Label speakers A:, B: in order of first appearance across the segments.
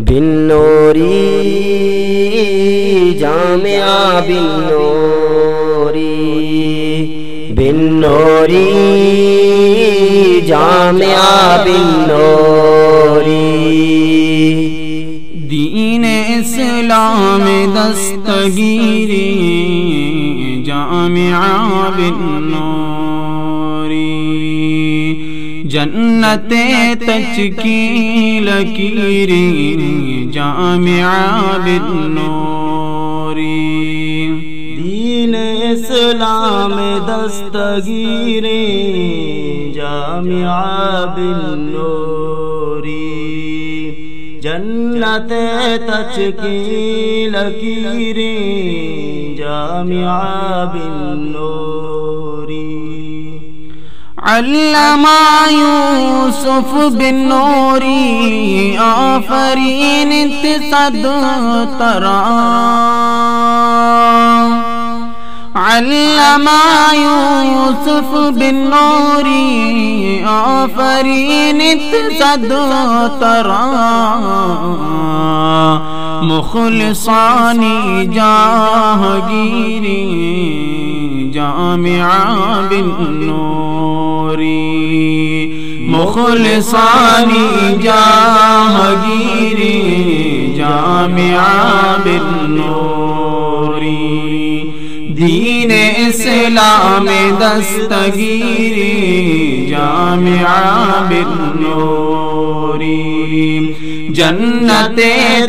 A: بن نوری جامعہ بن نوری۔ بن نوری جامعہ بن نوری۔
B: دین اسلام دستگیری جامعہ بن نوری۔ جنت تچ کی لکیری جامعہ بن نوری
C: دین اسلام دستگیری جامعہ بن نوری جنت تچ کی لکیری جامعہ بن
B: علم يوسف بالنور آفرين تصد ترى. علم يوسف بن آفرين تصد ترى. مخلصانی جاہ جامعا بالنور. نوری مخلصانی جاہگیری جامعہ بن نوری دین اسلام دستگیری، جامعہ بن نوری جنت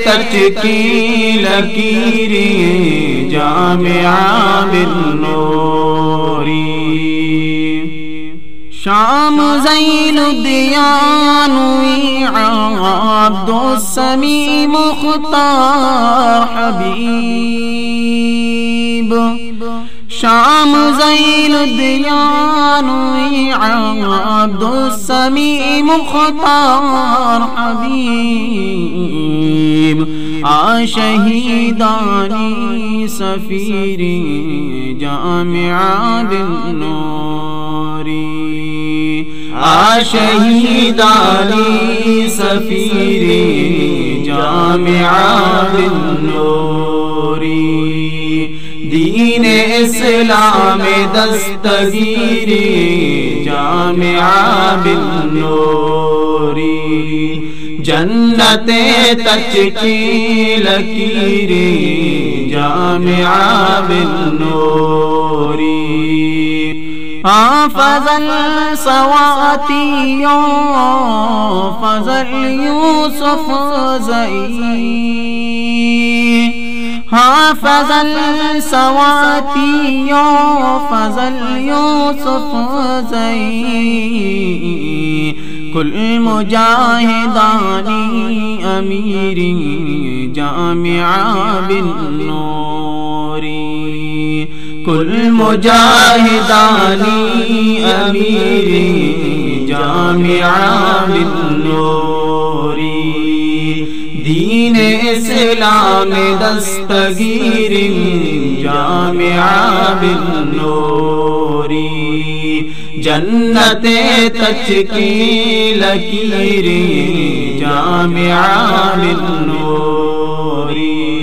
B: تچ کی لکیری جامعہ بن نوری شام زين الديانوي عبد السميع مختار حبيب شام زين الديانوي عبد السميع مختار حبيب شهيداني سفيري جامعة النور آ شہیدانی سفیری جامعہ بن نوری دین اسلام دستگیری جامعہ بن نوری جنت تچ کی لکیری جامعہ بن فضل سواتیوں فضل یوسف زئی ہاں فضل سواتیوں فضل یوسف زئی کل مجاہدانی امیری جامعہ بن کل مجاہدانی امیری جامعہ بن دین اسلام دستگیری جامعہ بن جنت تچ کی لکیری جامعہ بن نوری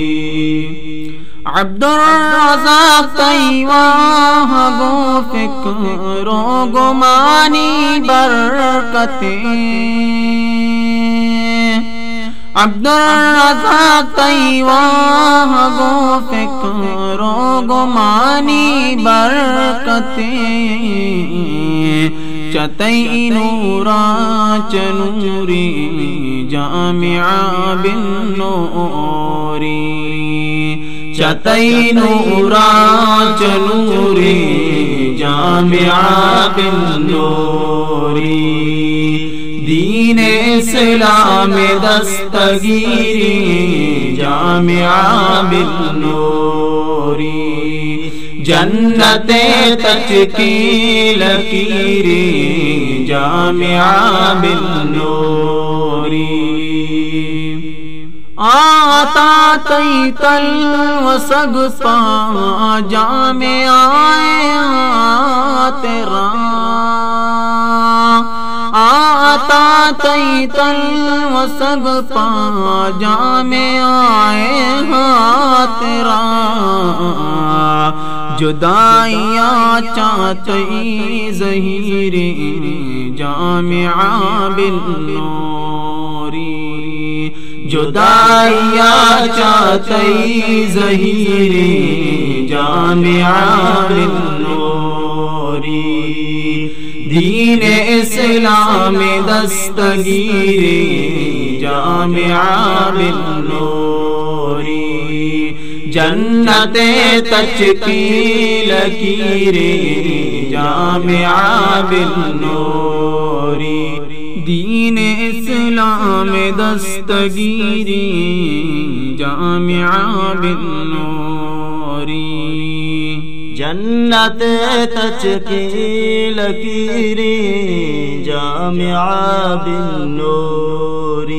B: عبد الرزاق تیواہ گو فکر و گمانی برکتیں عبد الرزاق تیواہ گو فکر و گمانی برکتیں چتئی نورا چنوری جامعہ بن نوری۔ چتئی نورا چنوری جامعہ بن نوری دین اسلام دستگیری جامعہ بن نوری جنت تچ کی لکیری جامعہ بن نوری آتا تی تل و سگتا جامعہ تیرا آتا تی تل و سگ پا جام آئے ہاتھ را جدائیاں چاہتی ظہیر جامعہ بالنوری جدائیاں چاہتی ظہیر جامعہ بالنوری دین اسلام دستگیر جامعہ بالنوری جنت تچ کی لکیر جامعہ بالنوری دین اسلام دستگیر جامعہ بالنوری
C: جنت تچ کی لکیری جامعہ بالنوری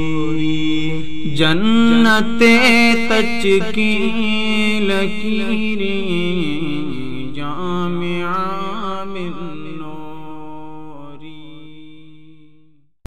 B: جنت تچ کی لکیری